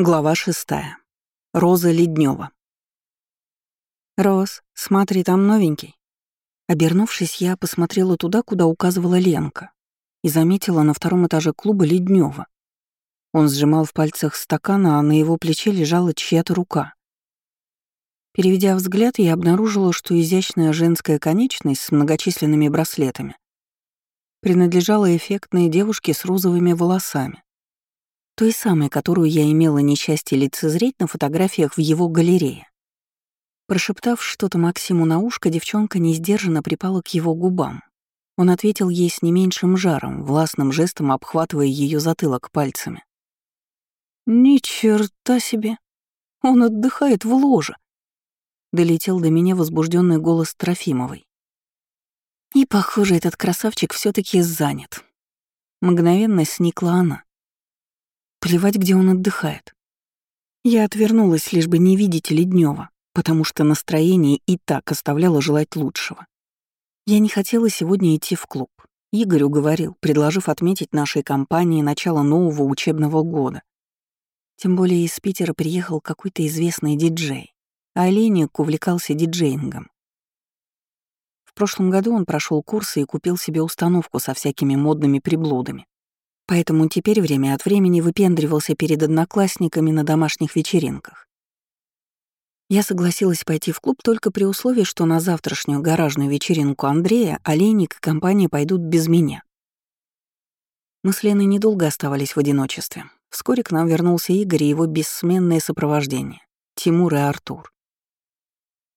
Глава шестая. Роза Леднева. «Роз, смотри, там новенький». Обернувшись, я посмотрела туда, куда указывала Ленка, и заметила на втором этаже клуба Леднева. Он сжимал в пальцах стакан, а на его плече лежала чья-то рука. Переведя взгляд, я обнаружила, что изящная женская конечность с многочисленными браслетами принадлежала эффектной девушке с розовыми волосами той самой, которую я имела несчастье лицезреть на фотографиях в его галерее. Прошептав что-то Максиму на ушко, девчонка несдержанно припала к его губам. Он ответил ей с не меньшим жаром, властным жестом обхватывая ее затылок пальцами. «Ни черта себе! Он отдыхает в ложе!» Долетел до меня возбужденный голос Трофимовой. И, похоже, этот красавчик все таки занят. Мгновенно сникла она. Плевать, где он отдыхает. Я отвернулась, лишь бы не видеть Леднева, потому что настроение и так оставляло желать лучшего. Я не хотела сегодня идти в клуб. Игорь уговорил, предложив отметить нашей компании начало нового учебного года. Тем более из Питера приехал какой-то известный диджей, а Олейник увлекался диджеингом. В прошлом году он прошел курсы и купил себе установку со всякими модными приблудами. Поэтому теперь время от времени выпендривался перед одноклассниками на домашних вечеринках. Я согласилась пойти в клуб только при условии, что на завтрашнюю гаражную вечеринку Андрея Олейник и компания пойдут без меня. Мы с Леной недолго оставались в одиночестве. Вскоре к нам вернулся Игорь и его бессменное сопровождение — Тимур и Артур.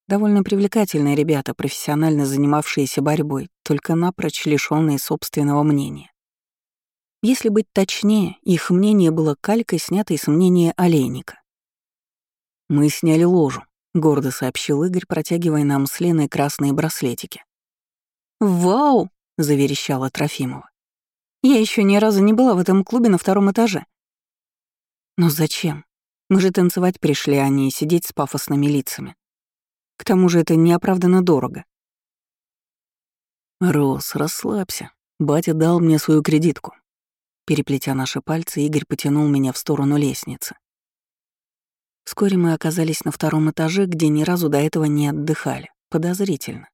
Довольно привлекательные ребята, профессионально занимавшиеся борьбой, только напрочь лишённые собственного мнения. Если быть точнее, их мнение было калькой, снятой с мнения олейника. «Мы сняли ложу», — гордо сообщил Игорь, протягивая нам с Леной красные браслетики. «Вау!» — заверещала Трофимова. «Я еще ни разу не была в этом клубе на втором этаже». «Но зачем? Мы же танцевать пришли, а не сидеть с пафосными лицами. К тому же это неоправданно дорого». «Рос, расслабься. Батя дал мне свою кредитку. Переплетя наши пальцы, Игорь потянул меня в сторону лестницы. Вскоре мы оказались на втором этаже, где ни разу до этого не отдыхали. Подозрительно.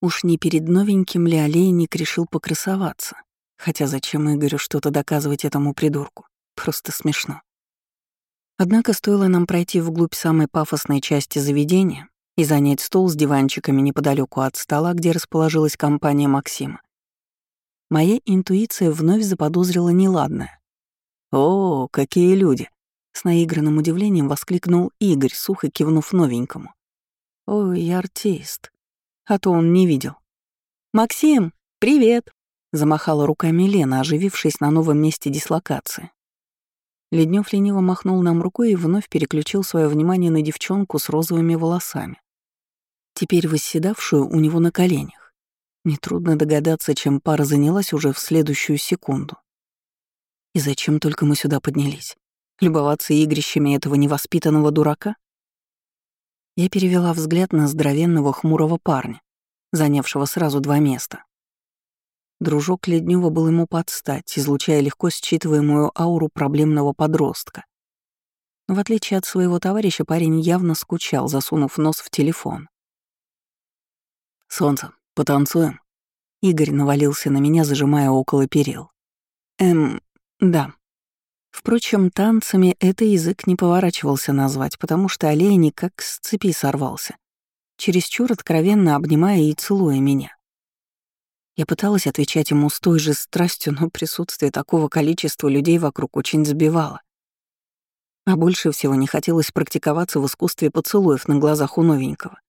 Уж не перед новеньким ли олейник решил покрасоваться? Хотя зачем Игорю что-то доказывать этому придурку? Просто смешно. Однако стоило нам пройти вглубь самой пафосной части заведения и занять стол с диванчиками неподалеку от стола, где расположилась компания Максима, Моя интуиция вновь заподозрила неладное. «О, какие люди!» — с наигранным удивлением воскликнул Игорь, сухо кивнув новенькому. «Ой, артист!» А то он не видел. «Максим, привет!» — замахала руками Лена, оживившись на новом месте дислокации. Леднев лениво махнул нам рукой и вновь переключил свое внимание на девчонку с розовыми волосами, теперь восседавшую у него на коленях. Нетрудно догадаться, чем пара занялась уже в следующую секунду. И зачем только мы сюда поднялись? Любоваться игрищами этого невоспитанного дурака? Я перевела взгляд на здоровенного хмурого парня, занявшего сразу два места. Дружок Леднева был ему под стать, излучая легко считываемую ауру проблемного подростка. Но в отличие от своего товарища, парень явно скучал, засунув нос в телефон. «Солнце, Потанцуем?» Игорь навалился на меня, зажимая около перил. Эм, да. Впрочем, танцами это язык не поворачивался назвать, потому что олейник как с цепи сорвался, чересчур откровенно обнимая и целуя меня. Я пыталась отвечать ему с той же страстью, но присутствие такого количества людей вокруг очень забивало. А больше всего не хотелось практиковаться в искусстве поцелуев на глазах у новенького.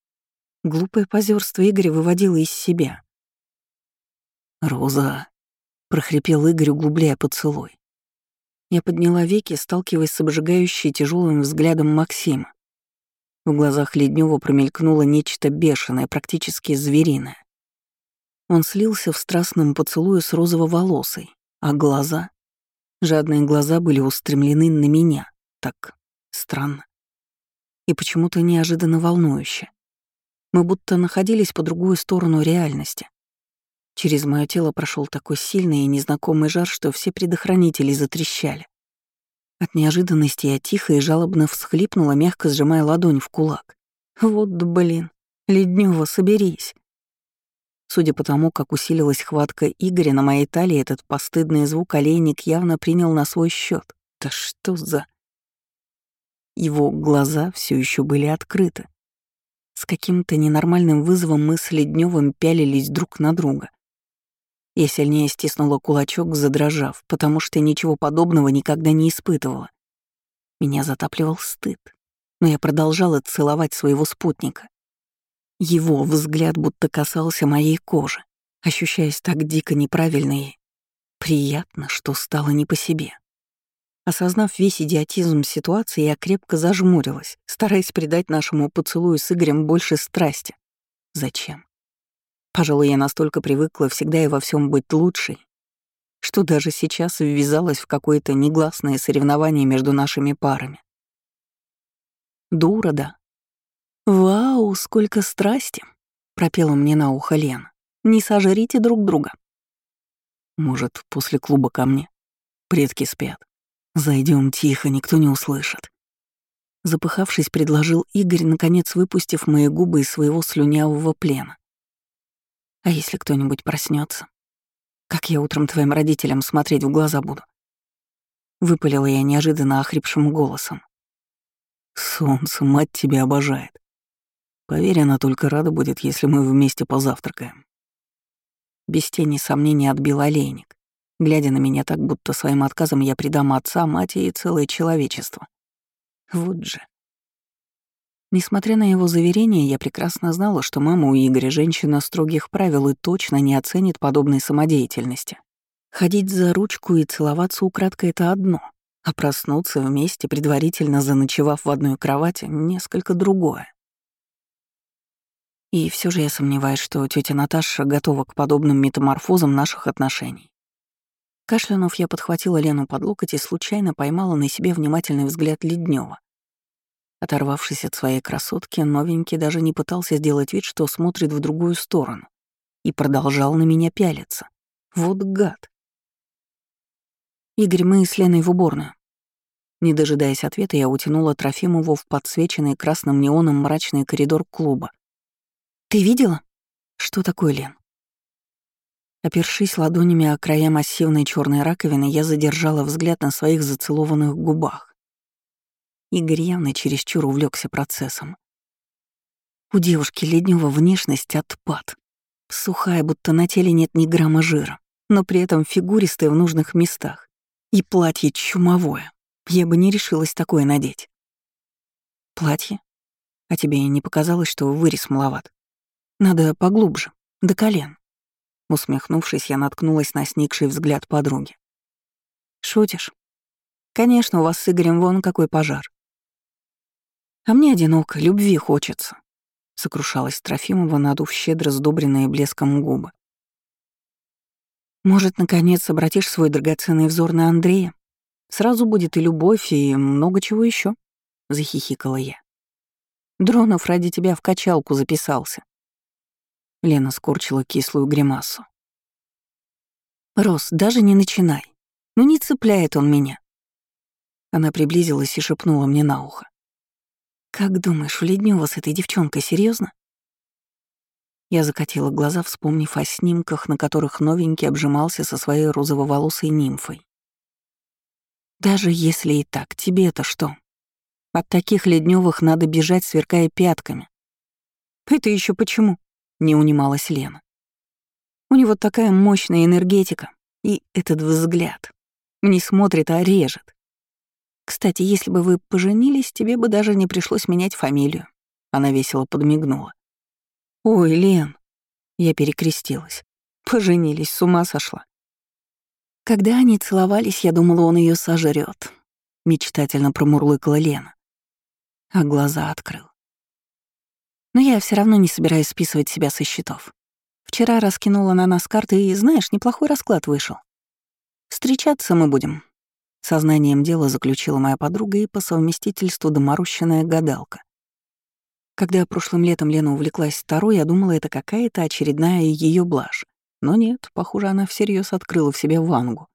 Глупое позерство Игоря выводило из себя. «Роза!» — прохрипел Игорь, углубляя поцелуй. Я подняла веки, сталкиваясь с обжигающей тяжелым взглядом Максима. В глазах Леднева промелькнуло нечто бешеное, практически звериное. Он слился в страстном поцелуе с розово-волосой, а глаза... Жадные глаза были устремлены на меня. Так странно. И почему-то неожиданно волнующе. Мы будто находились по другую сторону реальности. Через мое тело прошел такой сильный и незнакомый жар, что все предохранители затрещали. От неожиданности я тихо и жалобно всхлипнула, мягко сжимая ладонь в кулак. Вот блин, Леднева, соберись. Судя по тому, как усилилась хватка Игоря на моей талии, этот постыдный звук олейник явно принял на свой счет. Да что за... Его глаза все еще были открыты. С каким-то ненормальным вызовом мы с Ледневым пялились друг на друга. Я сильнее стиснула кулачок, задрожав, потому что ничего подобного никогда не испытывала. Меня затапливал стыд, но я продолжала целовать своего спутника. Его взгляд будто касался моей кожи, ощущаясь так дико неправильно и приятно, что стало не по себе. Осознав весь идиотизм ситуации, я крепко зажмурилась, стараясь придать нашему поцелую с Игорем больше страсти. Зачем? Пожалуй, я настолько привыкла всегда и во всем быть лучшей, что даже сейчас ввязалась в какое-то негласное соревнование между нашими парами. Дура, да. «Вау, сколько страсти!» — пропела мне на ухо Лена. «Не сожрите друг друга». «Может, после клуба ко мне? Предки спят. Зайдем тихо, никто не услышит». Запыхавшись, предложил Игорь, наконец выпустив мои губы из своего слюнявого плена. А если кто-нибудь проснется? Как я утром твоим родителям смотреть в глаза буду? Выпалила я неожиданно охрипшим голосом. Солнце, мать тебя обожает. Поверь, она только рада будет, если мы вместе позавтракаем. Без тени сомнений отбил олейник, глядя на меня так, будто своим отказом я предам отца, мать и целое человечество. Вот же. Несмотря на его заверения, я прекрасно знала, что мама у Игоря женщина строгих правил и точно не оценит подобной самодеятельности. Ходить за ручку и целоваться украдкой — это одно, а проснуться вместе, предварительно заночевав в одной кровати, — несколько другое. И все же я сомневаюсь, что тетя Наташа готова к подобным метаморфозам наших отношений. Кашлянув, я подхватила Лену под локоть и случайно поймала на себе внимательный взгляд Леднева. Оторвавшись от своей красотки, новенький даже не пытался сделать вид, что смотрит в другую сторону, и продолжал на меня пялиться. Вот гад. «Игорь, мы с Леной в уборную». Не дожидаясь ответа, я утянула Трофимову в подсвеченный красным неоном мрачный коридор клуба. «Ты видела? Что такое, Лен?» Опершись ладонями о края массивной черной раковины, я задержала взгляд на своих зацелованных губах. Игорь явно чересчур увлекся процессом. У девушки Леднева внешность отпад. Сухая, будто на теле нет ни грамма жира, но при этом фигуристая в нужных местах. И платье чумовое. Я бы не решилась такое надеть. Платье? А тебе не показалось, что вырез маловат? Надо поглубже, до колен. Усмехнувшись, я наткнулась на сникший взгляд подруги. «Шутишь? Конечно, у вас с Игорем вон какой пожар. А мне одиноко, любви хочется», — сокрушалась Трофимова, надув щедро сдобренные блеском губы. «Может, наконец обратишь свой драгоценный взор на Андрея? Сразу будет и любовь, и много чего еще, захихикала я. «Дронов ради тебя в качалку записался». Лена скорчила кислую гримасу. «Рос, даже не начинай. Ну не цепляет он меня». Она приблизилась и шепнула мне на ухо. «Как думаешь, у Леднева с этой девчонкой серьезно? Я закатила глаза, вспомнив о снимках, на которых новенький обжимался со своей розово-волосой нимфой. «Даже если и так, тебе это что? От таких Ледневых надо бежать, сверкая пятками». «Это еще почему?» — не унималась Лена. «У него такая мощная энергетика, и этот взгляд. Не смотрит, а режет. Кстати, если бы вы поженились, тебе бы даже не пришлось менять фамилию. Она весело подмигнула. Ой, Лен. Я перекрестилась. Поженились, с ума сошла. Когда они целовались, я думала, он ее сожрет. Мечтательно промурлыкала Лена. А глаза открыл. Но я все равно не собираюсь списывать себя со счетов. Вчера раскинула на нас карты, и, знаешь, неплохой расклад вышел. Встречаться мы будем, Сознанием дела заключила моя подруга и по совместительству доморощенная гадалка. Когда прошлым летом Лена увлеклась таро, я думала, это какая-то очередная ее блажь. Но нет, похоже, она всерьез открыла в себе вангу.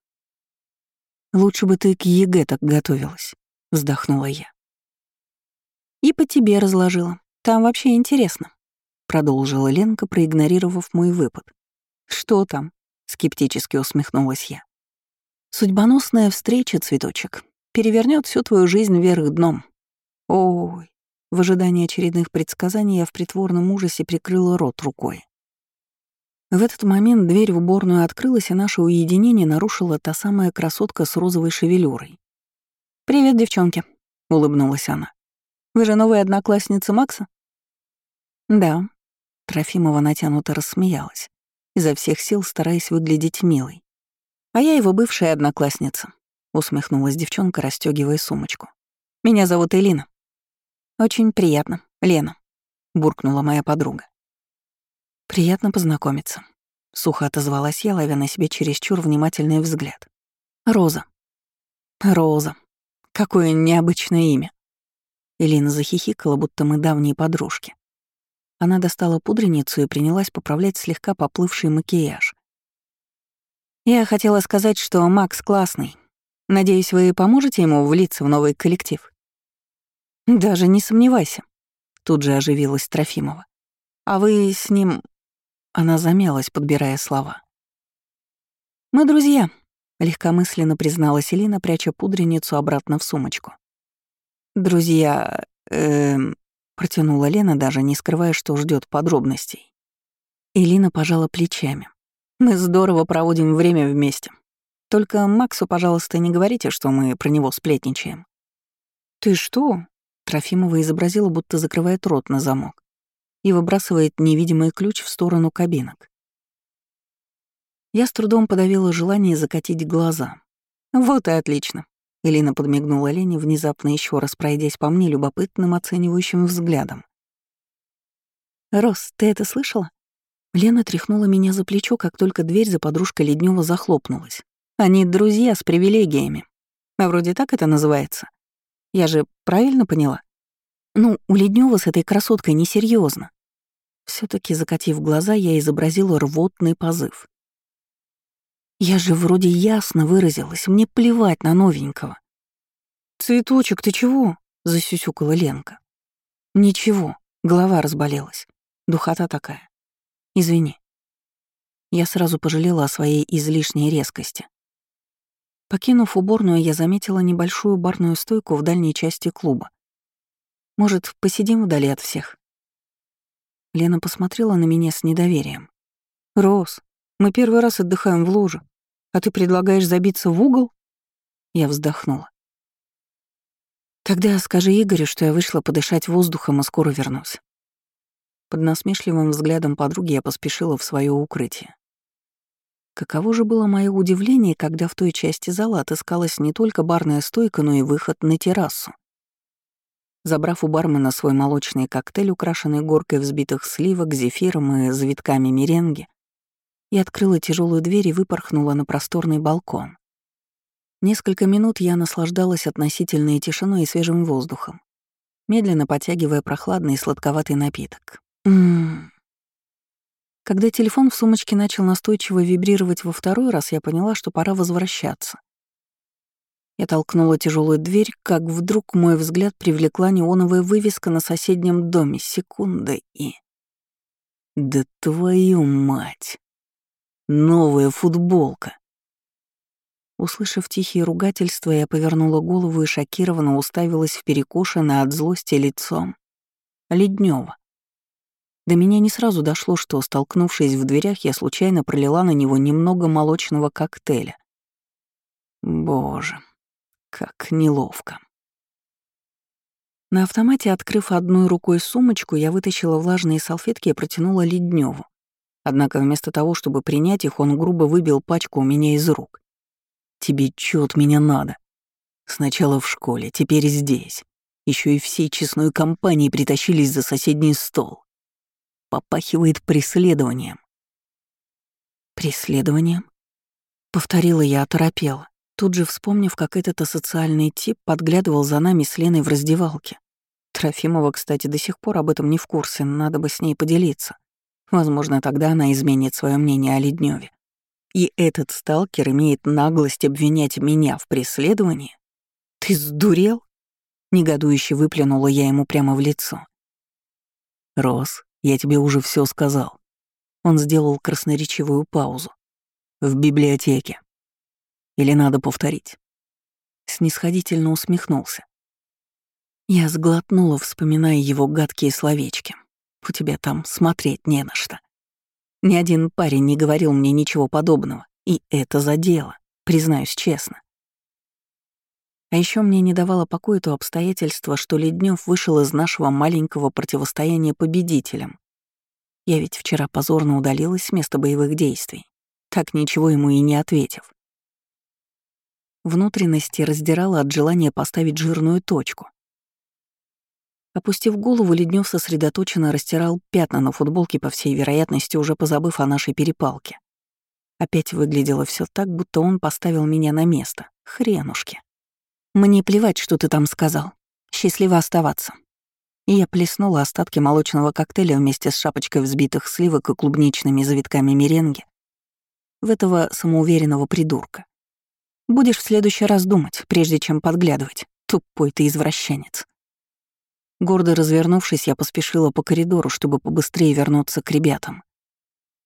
Лучше бы ты к ЕГЭ так готовилась, вздохнула я. И по тебе разложила. Там вообще интересно, продолжила Ленка, проигнорировав мой выпад. Что там? скептически усмехнулась я. Судьбоносная встреча, цветочек, перевернет всю твою жизнь вверх дном. Ой, в ожидании очередных предсказаний я в притворном ужасе прикрыла рот рукой. В этот момент дверь в уборную открылась, и наше уединение нарушила та самая красотка с розовой шевелюрой. «Привет, девчонки», — улыбнулась она. «Вы же новая одноклассница Макса?» «Да», — Трофимова натянуто рассмеялась, изо всех сил стараясь выглядеть милой. «А я его бывшая одноклассница», — усмехнулась девчонка, расстёгивая сумочку. «Меня зовут Элина». «Очень приятно, Лена», — буркнула моя подруга. «Приятно познакомиться», — сухо отозвалась я, ловя на себе чересчур внимательный взгляд. «Роза». «Роза. Какое необычное имя». Элина захихикала, будто мы давние подружки. Она достала пудреницу и принялась поправлять слегка поплывший макияж. «Я хотела сказать, что Макс классный. Надеюсь, вы поможете ему влиться в новый коллектив?» «Даже не сомневайся», — тут же оживилась Трофимова. «А вы с ним...» Она замялась, подбирая слова. «Мы друзья», — легкомысленно призналась Элина, пряча пудреницу обратно в сумочку. «Друзья... эм...» — протянула Лена, даже не скрывая, что ждет подробностей. Элина пожала плечами. «Мы здорово проводим время вместе. Только Максу, пожалуйста, не говорите, что мы про него сплетничаем». «Ты что?» — Трофимова изобразила, будто закрывает рот на замок и выбрасывает невидимый ключ в сторону кабинок. Я с трудом подавила желание закатить глаза. «Вот и отлично», — Элина подмигнула Лене, внезапно еще раз пройдясь по мне любопытным оценивающим взглядом. «Рос, ты это слышала?» Лена тряхнула меня за плечо, как только дверь за подружкой Леднева захлопнулась. «Они друзья с привилегиями. А вроде так это называется. Я же правильно поняла?» Ну, у Леднева с этой красоткой несерьезно. все таки закатив глаза, я изобразила рвотный позыв. Я же вроде ясно выразилась, мне плевать на новенького. «Цветочек, ты чего?» — засюсюкала Ленка. «Ничего, голова разболелась. Духота такая. Извини». Я сразу пожалела о своей излишней резкости. Покинув уборную, я заметила небольшую барную стойку в дальней части клуба. Может, посидим вдали от всех?» Лена посмотрела на меня с недоверием. «Рос, мы первый раз отдыхаем в луже, а ты предлагаешь забиться в угол?» Я вздохнула. «Тогда скажи Игорю, что я вышла подышать воздухом и скоро вернусь». Под насмешливым взглядом подруги я поспешила в свое укрытие. Каково же было мое удивление, когда в той части зала отыскалась не только барная стойка, но и выход на террасу. Забрав у бармена свой молочный коктейль, украшенный горкой взбитых сливок, зефиром и завитками меренги, я открыла тяжелую дверь и выпорхнула на просторный балкон. Несколько минут я наслаждалась относительной тишиной и свежим воздухом, медленно потягивая прохладный и сладковатый напиток. Ммм. Когда телефон в сумочке начал настойчиво вибрировать во второй раз, я поняла, что пора возвращаться. Я толкнула тяжелую дверь, как вдруг мой взгляд привлекла неоновая вывеска на соседнем доме. Секунда и... Да твою мать! Новая футболка! Услышав тихие ругательства, я повернула голову и шокированно уставилась в перекошенное от злости лицом. Леднева. До меня не сразу дошло, что, столкнувшись в дверях, я случайно пролила на него немного молочного коктейля. Боже, как неловко. На автомате, открыв одной рукой сумочку, я вытащила влажные салфетки и протянула Ледневу. Однако вместо того, чтобы принять их, он грубо выбил пачку у меня из рук. «Тебе чё от меня надо? Сначала в школе, теперь здесь. Еще и всей честной компанией притащились за соседний стол. Попахивает преследованием». «Преследованием?» Повторила я, оторопела тут же вспомнив, как этот асоциальный тип подглядывал за нами с Леной в раздевалке. Трофимова, кстати, до сих пор об этом не в курсе, надо бы с ней поделиться. Возможно, тогда она изменит свое мнение о Ледневе. И этот сталкер имеет наглость обвинять меня в преследовании? Ты сдурел? Негодующе выплюнула я ему прямо в лицо. Рос, я тебе уже все сказал. Он сделал красноречивую паузу. В библиотеке. Или надо повторить? Снисходительно усмехнулся. Я сглотнула, вспоминая его гадкие словечки. У тебя там смотреть не на что. Ни один парень не говорил мне ничего подобного, и это задело, признаюсь честно. А еще мне не давало покоя то обстоятельство, что Леднев вышел из нашего маленького противостояния победителем. Я ведь вчера позорно удалилась с места боевых действий, так ничего ему и не ответив. Внутренности раздирало от желания поставить жирную точку. Опустив голову, Леднев сосредоточенно растирал пятна на футболке, по всей вероятности, уже позабыв о нашей перепалке. Опять выглядело все так, будто он поставил меня на место. Хренушки. Мне плевать, что ты там сказал. Счастливо оставаться. И я плеснула остатки молочного коктейля вместе с шапочкой взбитых сливок и клубничными завитками меренги в этого самоуверенного придурка. Будешь в следующий раз думать, прежде чем подглядывать. Тупой ты извращенец. Гордо развернувшись, я поспешила по коридору, чтобы побыстрее вернуться к ребятам.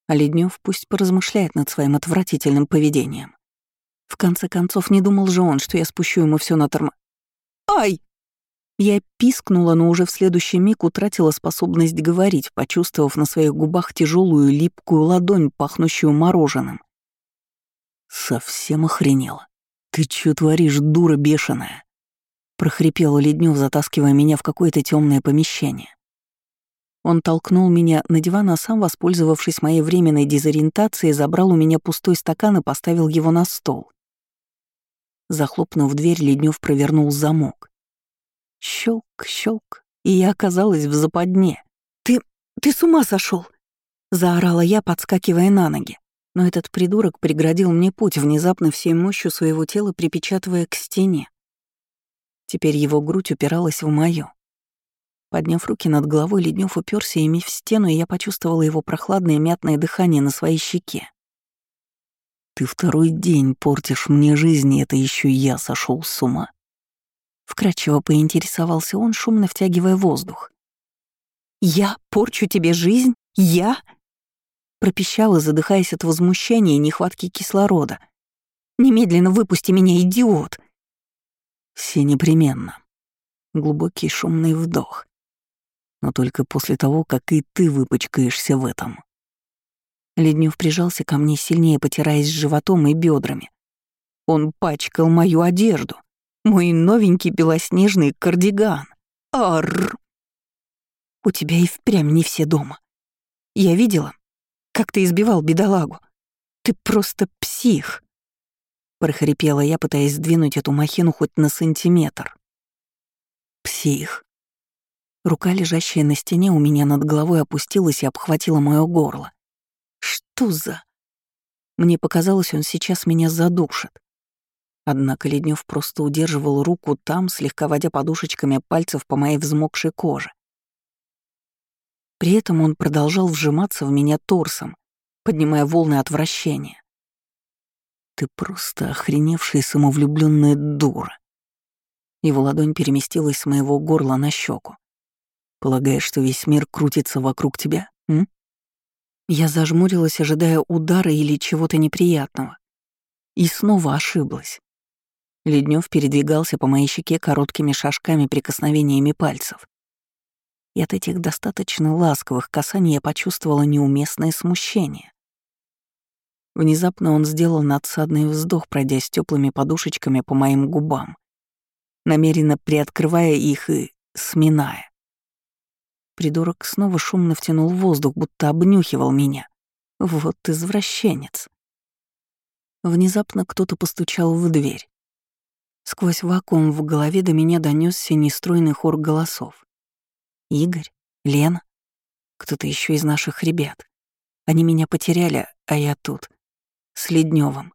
А Леднев пусть поразмышляет над своим отвратительным поведением. В конце концов, не думал же он, что я спущу ему все на торма... Ай! Я пискнула, но уже в следующий миг утратила способность говорить, почувствовав на своих губах тяжелую липкую ладонь, пахнущую мороженым. Совсем охренела. Ты чё творишь, дура бешеная? Прохрипел Леднев, затаскивая меня в какое-то темное помещение. Он толкнул меня на диван, а сам, воспользовавшись моей временной дезориентацией, забрал у меня пустой стакан и поставил его на стол. Захлопнув дверь, Леднев провернул замок. Щелк, щелк, и я оказалась в западне. «Ты... ты с ума сошел! заорала я, подскакивая на ноги. Но этот придурок преградил мне путь, внезапно всей мощью своего тела припечатывая к стене. Теперь его грудь упиралась в мою. Подняв руки над головой, Леднев уперся ими в стену, и я почувствовала его прохладное мятное дыхание на своей щеке. Ты второй день портишь мне жизнь, и это еще я сошел с ума. Вкратчиво поинтересовался он, шумно втягивая воздух. «Я порчу тебе жизнь? Я?» Пропищала, задыхаясь от возмущения и нехватки кислорода. «Немедленно выпусти меня, идиот!» «Все непременно». Глубокий шумный вдох. Но только после того, как и ты выпачкаешься в этом. Леднев прижался ко мне сильнее, потираясь животом и бедрами. Он пачкал мою одежду. Мой новенький белоснежный кардиган. Арр! У тебя и впрямь не все дома. Я видела, как ты избивал бедолагу. Ты просто псих. Прохрипела я, пытаясь сдвинуть эту махину хоть на сантиметр. Псих. Рука, лежащая на стене, у меня над головой опустилась и обхватила мое горло. Что за... Мне показалось, он сейчас меня задушит. Однако Леднев просто удерживал руку там, слегка водя подушечками пальцев по моей взмокшей коже. При этом он продолжал вжиматься в меня торсом, поднимая волны отвращения. «Ты просто охреневшая самовлюбленная дура». Его ладонь переместилась с моего горла на щеку. «Полагаешь, что весь мир крутится вокруг тебя, м?» Я зажмурилась, ожидая удара или чего-то неприятного. И снова ошиблась. Леднев передвигался по моей щеке короткими шажками прикосновениями пальцев. И от этих достаточно ласковых касаний я почувствовала неуместное смущение. Внезапно он сделал надсадный вздох, пройдясь теплыми подушечками по моим губам, намеренно приоткрывая их и сминая. Придурок снова шумно втянул воздух, будто обнюхивал меня. Вот извращенец. Внезапно кто-то постучал в дверь. Сквозь вакуум в голове до меня донесся нестройный хор голосов. Игорь? Лена? Кто-то еще из наших ребят. Они меня потеряли, а я тут. С Ледневым.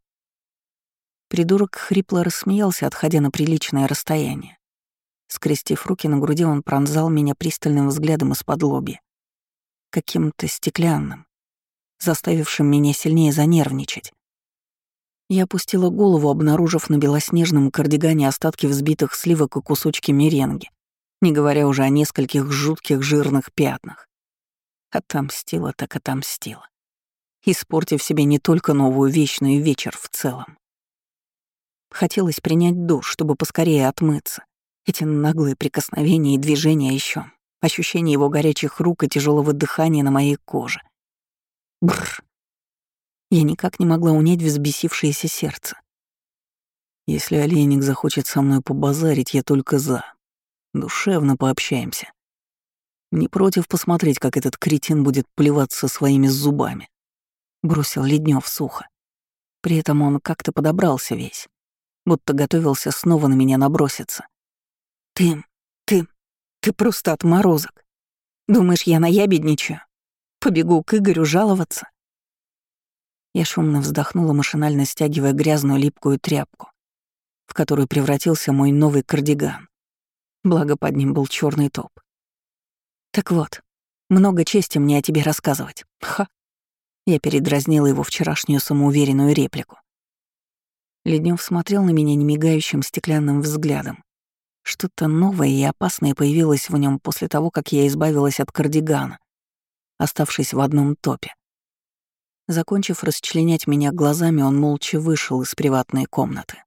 Придурок хрипло рассмеялся, отходя на приличное расстояние. Скрестив руки на груди, он пронзал меня пристальным взглядом из-под лоби. Каким-то стеклянным, заставившим меня сильнее занервничать. Я опустила голову, обнаружив на белоснежном кардигане остатки взбитых сливок и кусочки меренги, не говоря уже о нескольких жутких жирных пятнах. Отомстила так отомстила. Испортив себе не только новую вещь, но и вечер в целом. Хотелось принять душ, чтобы поскорее отмыться. Эти наглые прикосновения и движения еще, ощущение его горячих рук и тяжелого дыхания на моей коже. Бррр. Я никак не могла унять взбесившееся сердце. Если олейник захочет со мной побазарить, я только за. Душевно пообщаемся. Не против посмотреть, как этот кретин будет плеваться своими зубами. Бросил Леднев сухо. При этом он как-то подобрался весь, будто готовился снова на меня наброситься. «Ты, ты, ты просто отморозок. Думаешь, я наябедничаю? Побегу к Игорю жаловаться?» Я шумно вздохнула, машинально стягивая грязную липкую тряпку, в которую превратился мой новый кардиган. Благо под ним был черный топ. «Так вот, много чести мне о тебе рассказывать. Ха!» Я передразнила его вчерашнюю самоуверенную реплику. Леднев смотрел на меня немигающим стеклянным взглядом. Что-то новое и опасное появилось в нем после того, как я избавилась от кардигана, оставшись в одном топе. Закончив расчленять меня глазами, он молча вышел из приватной комнаты.